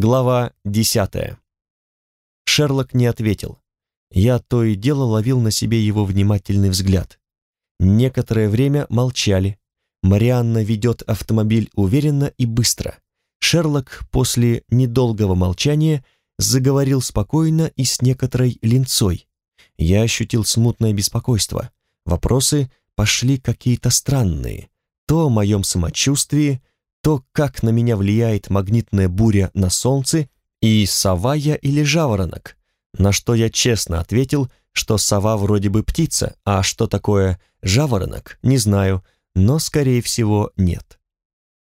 Глава десятая. Шерлок не ответил. Я то и дело ловил на себе его внимательный взгляд. Некоторое время молчали. Марианна ведет автомобиль уверенно и быстро. Шерлок после недолгого молчания заговорил спокойно и с некоторой линцой. Я ощутил смутное беспокойство. Вопросы пошли какие-то странные. То о моем самочувствии, то, как на меня влияет магнитная буря на солнце, и сова я или жаворонок, на что я честно ответил, что сова вроде бы птица, а что такое жаворонок, не знаю, но, скорее всего, нет.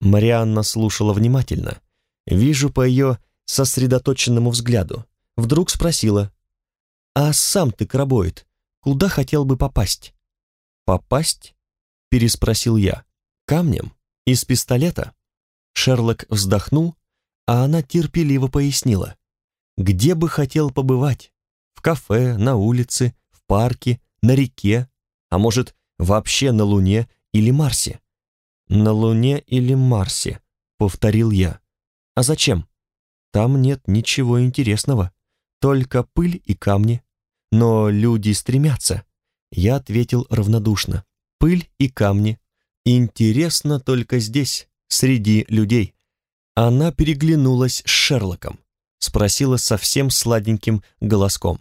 Марианна слушала внимательно. Вижу по ее сосредоточенному взгляду. Вдруг спросила, «А сам ты, крабоид, куда хотел бы попасть?» «Попасть?» — переспросил я. «Камнем? Из пистолета?» Шерлок вздохнул, а она терпеливо пояснила. «Где бы хотел побывать? В кафе, на улице, в парке, на реке, а может, вообще на Луне или Марсе?» «На Луне или Марсе», — повторил я. «А зачем? Там нет ничего интересного, только пыль и камни. Но люди стремятся». Я ответил равнодушно. «Пыль и камни. Интересно только здесь, среди людей. Она переглянулась с Шерлоком, спросила совсем сладеньким голоском.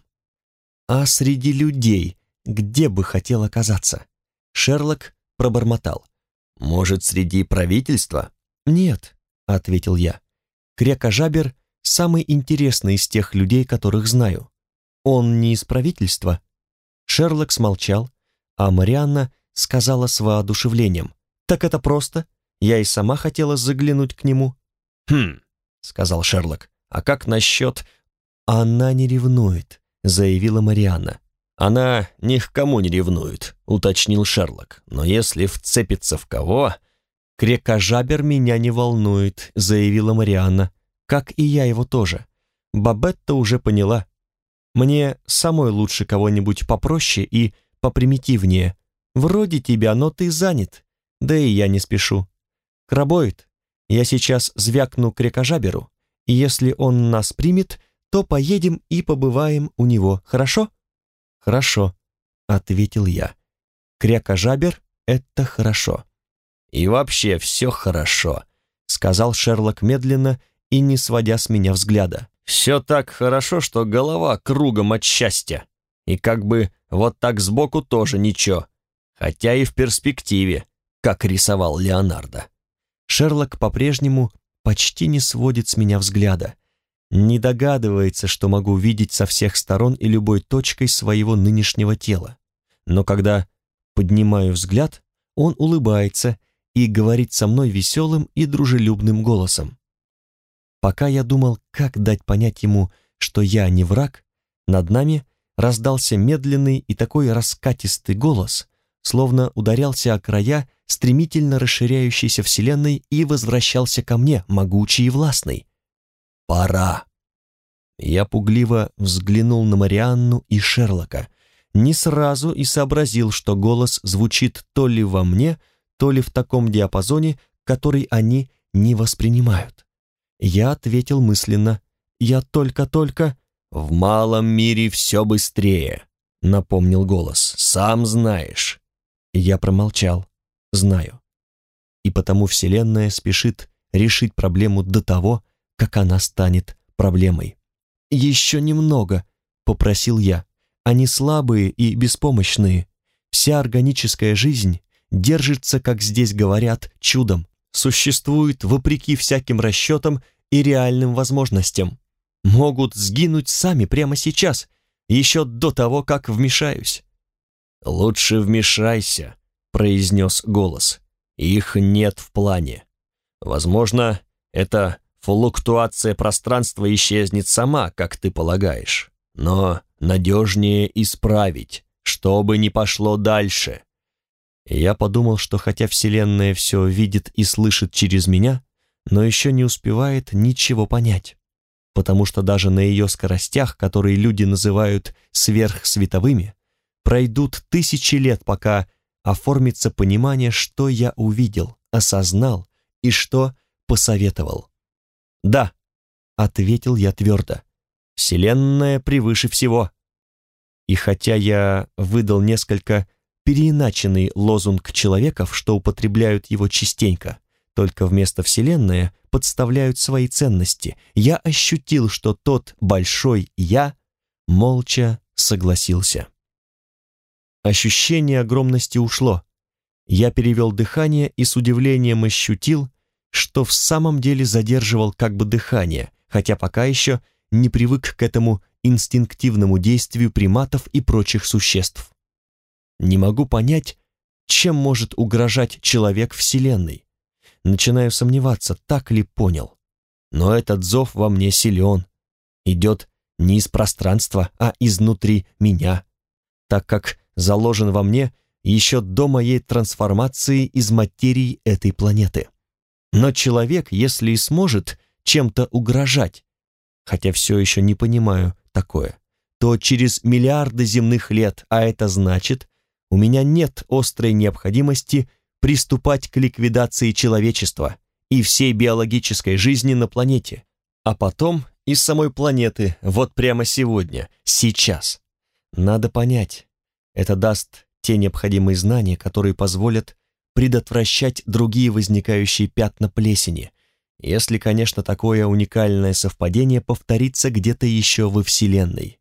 «А среди людей где бы хотел оказаться?» Шерлок пробормотал. «Может, среди правительства?» «Нет», — ответил я. «Крекожабер — самый интересный из тех людей, которых знаю. Он не из правительства?» Шерлок смолчал, а Марианна сказала с воодушевлением. «Так это просто. Я и сама хотела заглянуть к нему». «Хм», — сказал Шерлок, «а как насчет...» «Она не ревнует», — заявила Марианна. «Она ни к кому не ревнует», — уточнил Шерлок. «Но если вцепится в кого...» «Крекожабер меня не волнует», — заявила Марианна. «Как и я его тоже. Бабетта уже поняла. Мне самой лучше кого-нибудь попроще и попримитивнее. Вроде тебя, но ты занят. Да и я не спешу. Крабоид, я сейчас звякну к рекожаберу, и если он нас примет, то поедем и побываем у него, хорошо?» «Хорошо», — ответил я. «Крякожабер — это хорошо». «И вообще все хорошо», — сказал Шерлок медленно и не сводя с меня взгляда. «Все так хорошо, что голова кругом от счастья. И как бы вот так сбоку тоже ничего, хотя и в перспективе, как рисовал Леонардо». Шерлок по-прежнему почти не сводит с меня взгляда, не догадывается, что могу видеть со всех сторон и любой точкой своего нынешнего тела. Но когда поднимаю взгляд, он улыбается и говорит со мной веселым и дружелюбным голосом. Пока я думал, как дать понять ему, что я не враг, над нами раздался медленный и такой раскатистый голос, словно ударялся о края стремительно расширяющейся вселенной и возвращался ко мне, могучий и властный. «Пора!» Я пугливо взглянул на Марианну и Шерлока, не сразу и сообразил, что голос звучит то ли во мне, то ли в таком диапазоне, который они не воспринимают. Я ответил мысленно, я только-только... «В малом мире все быстрее», — напомнил голос, — «сам знаешь». Я промолчал. Знаю. И потому Вселенная спешит решить проблему до того, как она станет проблемой. «Еще немного», — попросил я. «Они слабые и беспомощные. Вся органическая жизнь держится, как здесь говорят, чудом, существует вопреки всяким расчетам и реальным возможностям. Могут сгинуть сами прямо сейчас, еще до того, как вмешаюсь. «Лучше вмешайся», — произнес голос. «Их нет в плане. Возможно, эта флуктуация пространства исчезнет сама, как ты полагаешь. Но надежнее исправить, чтобы не пошло дальше». Я подумал, что хотя Вселенная все видит и слышит через меня, но еще не успевает ничего понять, потому что даже на ее скоростях, которые люди называют сверхсветовыми, Пройдут тысячи лет, пока оформится понимание, что я увидел, осознал и что посоветовал. Да, ответил я твердо. Вселенная превыше всего. И хотя я выдал несколько переиначенный лозунг человеков, что употребляют его частенько, только вместо Вселенная подставляют свои ценности, я ощутил, что тот большой «я» молча согласился. Ощущение огромности ушло. Я перевел дыхание и с удивлением ощутил, что в самом деле задерживал как бы дыхание, хотя пока еще не привык к этому инстинктивному действию приматов и прочих существ. Не могу понять, чем может угрожать человек Вселенной. Начинаю сомневаться, так ли понял. Но этот зов во мне силен, идет не из пространства, а изнутри меня, так как заложен во мне еще до моей трансформации из материи этой планеты. Но человек, если и сможет чем-то угрожать, хотя все еще не понимаю такое, то через миллиарды земных лет, а это значит, у меня нет острой необходимости приступать к ликвидации человечества и всей биологической жизни на планете, а потом из самой планеты, вот прямо сегодня, сейчас. Надо понять, это даст те необходимые знания, которые позволят предотвращать другие возникающие пятна плесени, если, конечно, такое уникальное совпадение повторится где-то еще во Вселенной.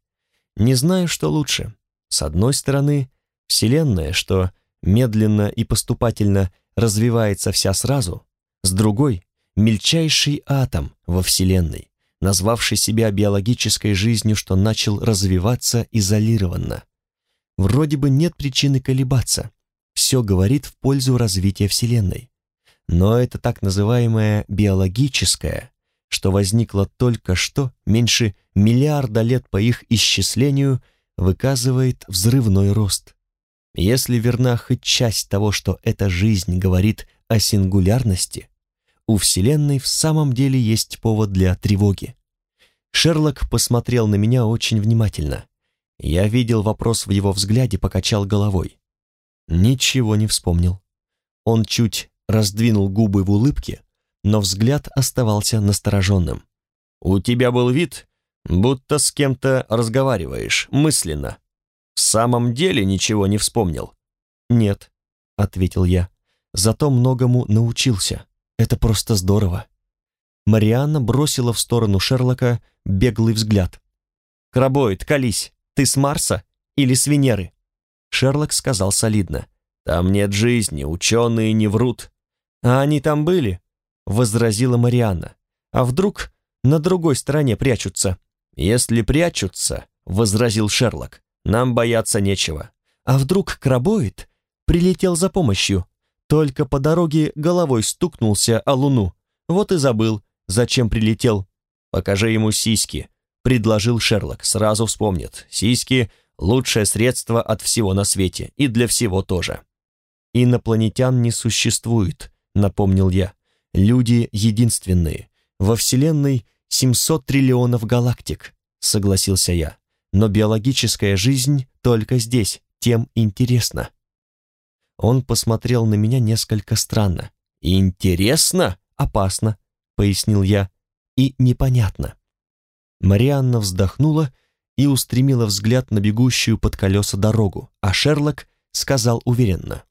Не знаю, что лучше. С одной стороны, Вселенная, что медленно и поступательно развивается вся сразу, с другой — мельчайший атом во Вселенной, назвавший себя биологической жизнью, что начал развиваться изолированно. Вроде бы нет причины колебаться, все говорит в пользу развития Вселенной. Но это так называемое биологическое, что возникло только что, меньше миллиарда лет по их исчислению, выказывает взрывной рост. Если верна хоть часть того, что эта жизнь говорит о сингулярности, у Вселенной в самом деле есть повод для тревоги. Шерлок посмотрел на меня очень внимательно. Я видел вопрос в его взгляде, покачал головой. Ничего не вспомнил. Он чуть раздвинул губы в улыбке, но взгляд оставался настороженным. «У тебя был вид, будто с кем-то разговариваешь, мысленно. В самом деле ничего не вспомнил?» «Нет», — ответил я, — «зато многому научился. Это просто здорово». Марианна бросила в сторону Шерлока беглый взгляд. «Крабоид, колись, ты с Марса или с Венеры?» Шерлок сказал солидно. «Там нет жизни, ученые не врут». «А они там были?» — возразила Марианна. «А вдруг на другой стороне прячутся?» «Если прячутся», — возразил Шерлок, — «нам бояться нечего». «А вдруг крабоид прилетел за помощью, только по дороге головой стукнулся о луну, вот и забыл, зачем прилетел?» «Покажи ему сиськи», — предложил Шерлок, сразу вспомнит. «Сиськи — лучшее средство от всего на свете, и для всего тоже». «Инопланетян не существует», — напомнил я. «Люди единственные. Во Вселенной 700 триллионов галактик», — согласился я. «Но биологическая жизнь только здесь, тем интересно». Он посмотрел на меня несколько странно. «Интересно? Опасно», — пояснил я. «И непонятно». Марианна вздохнула и устремила взгляд на бегущую под колеса дорогу, а Шерлок сказал уверенно.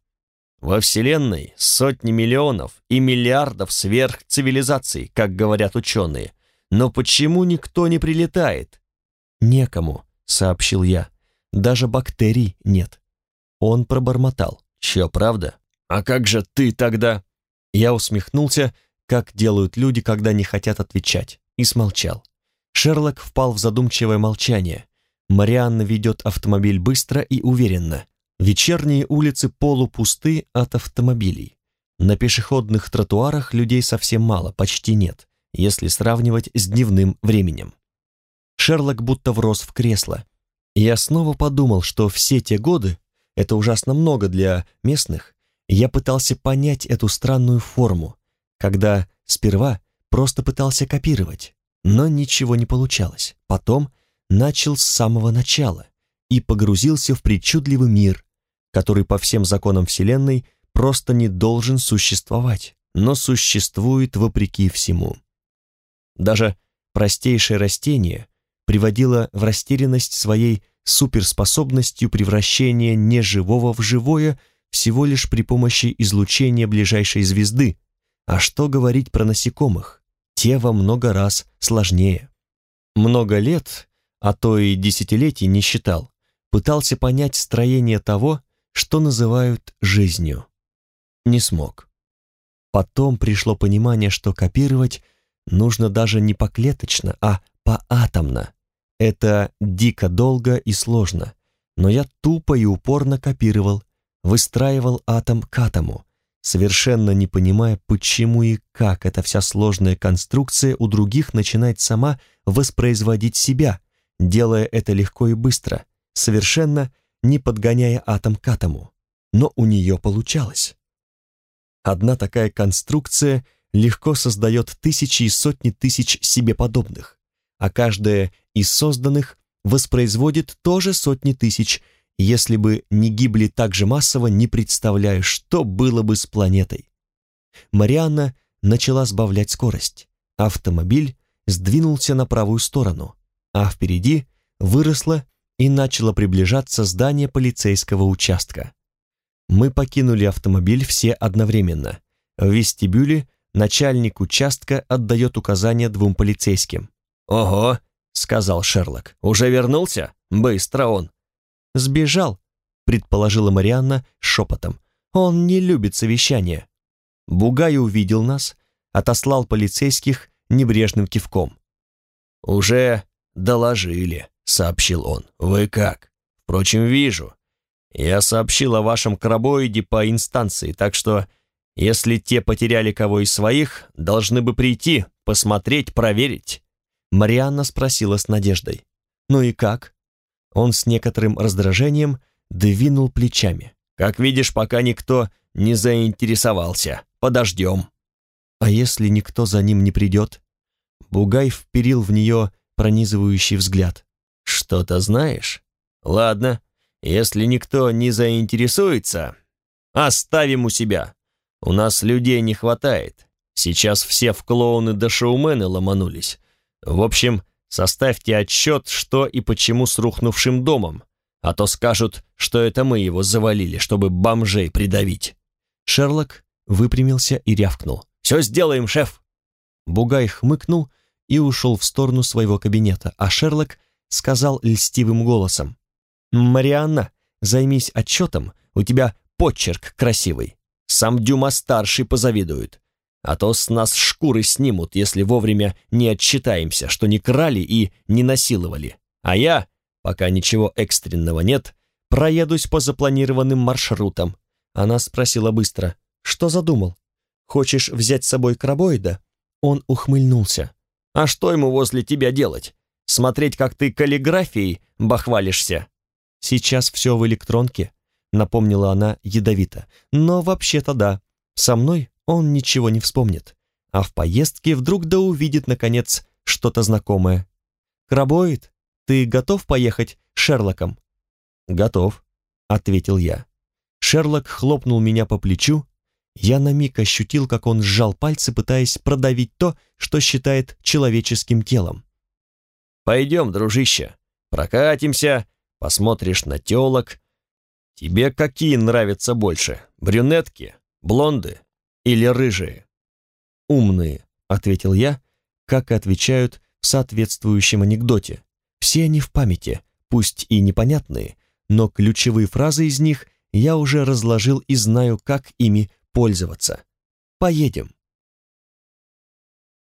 Во Вселенной сотни миллионов и миллиардов сверхцивилизаций, как говорят ученые. Но почему никто не прилетает? Некому, сообщил я. Даже бактерий нет. Он пробормотал. Че, правда? А как же ты тогда? Я усмехнулся, как делают люди, когда не хотят отвечать, и смолчал. Шерлок впал в задумчивое молчание. Марианна ведет автомобиль быстро и уверенно. Вечерние улицы полупусты от автомобилей. На пешеходных тротуарах людей совсем мало, почти нет, если сравнивать с дневным временем. Шерлок будто врос в кресло. Я снова подумал, что все те годы, это ужасно много для местных, я пытался понять эту странную форму, когда сперва просто пытался копировать, но ничего не получалось. Потом начал с самого начала и погрузился в причудливый мир, который по всем законам Вселенной просто не должен существовать, но существует вопреки всему. Даже простейшее растение приводило в растерянность своей суперспособностью превращения неживого в живое всего лишь при помощи излучения ближайшей звезды, а что говорить про насекомых? Те во много раз сложнее. Много лет, а то и десятилетий не считал, пытался понять строение того, что называют жизнью. Не смог. Потом пришло понимание, что копировать нужно даже не поклеточно, а поатомно. Это дико долго и сложно, но я тупо и упорно копировал, выстраивал атом к атому, совершенно не понимая, почему и как эта вся сложная конструкция у других начинает сама воспроизводить себя, делая это легко и быстро, совершенно не подгоняя атом к атому. Но у нее получалось. Одна такая конструкция легко создает тысячи и сотни тысяч себе подобных, а каждая из созданных воспроизводит тоже сотни тысяч, если бы не гибли так же массово, не представляю, что было бы с планетой. Марианна начала сбавлять скорость. Автомобиль сдвинулся на правую сторону, а впереди выросло и начало приближаться здание полицейского участка. Мы покинули автомобиль все одновременно. В вестибюле начальник участка отдает указания двум полицейским. «Ого!» — сказал Шерлок. «Уже вернулся? Быстро он!» «Сбежал», — предположила Марианна шепотом. «Он не любит совещания». Бугай увидел нас, отослал полицейских небрежным кивком. «Уже доложили», — сообщил он. «Вы как? Впрочем, вижу. Я сообщил о вашем крабоиде по инстанции, так что, если те потеряли кого из своих, должны бы прийти, посмотреть, проверить». Марианна спросила с надеждой. «Ну и как?» Он с некоторым раздражением двинул плечами. «Как видишь, пока никто не заинтересовался. Подождем». «А если никто за ним не придет?» Бугай вперил в нее пронизывающий взгляд. «Что-то знаешь? Ладно, если никто не заинтересуется, оставим у себя. У нас людей не хватает. Сейчас все в клоуны да шоумены ломанулись. В общем, Составьте отчет, что и почему с рухнувшим домом, а то скажут, что это мы его завалили, чтобы бомжей придавить». Шерлок выпрямился и рявкнул. «Все сделаем, шеф!» Бугай хмыкнул и ушел в сторону своего кабинета, а Шерлок сказал льстивым голосом. «Марианна, займись отчетом, у тебя почерк красивый. Сам Дюма-старший позавидует а то с нас шкуры снимут, если вовремя не отчитаемся, что не крали и не насиловали. А я, пока ничего экстренного нет, проедусь по запланированным маршрутам. Она спросила быстро, что задумал? Хочешь взять с собой крабоида? Он ухмыльнулся. А что ему возле тебя делать? Смотреть, как ты каллиграфией бахвалишься? Сейчас все в электронке, напомнила она ядовито. Но вообще-то да, со мной он ничего не вспомнит, а в поездке вдруг да увидит, наконец, что-то знакомое. «Крабоид, ты готов поехать Шерлоком?» «Готов», — ответил я. Шерлок хлопнул меня по плечу. Я на миг ощутил, как он сжал пальцы, пытаясь продавить то, что считает человеческим телом. «Пойдем, дружище, прокатимся, посмотришь на телок. Тебе какие нравятся больше, брюнетки, блонды или рыжие?» «Умные», — ответил я, как и отвечают в соответствующем анекдоте. Все они в памяти, пусть и непонятные, но ключевые фразы из них я уже разложил и знаю, как ими пользоваться. Поедем.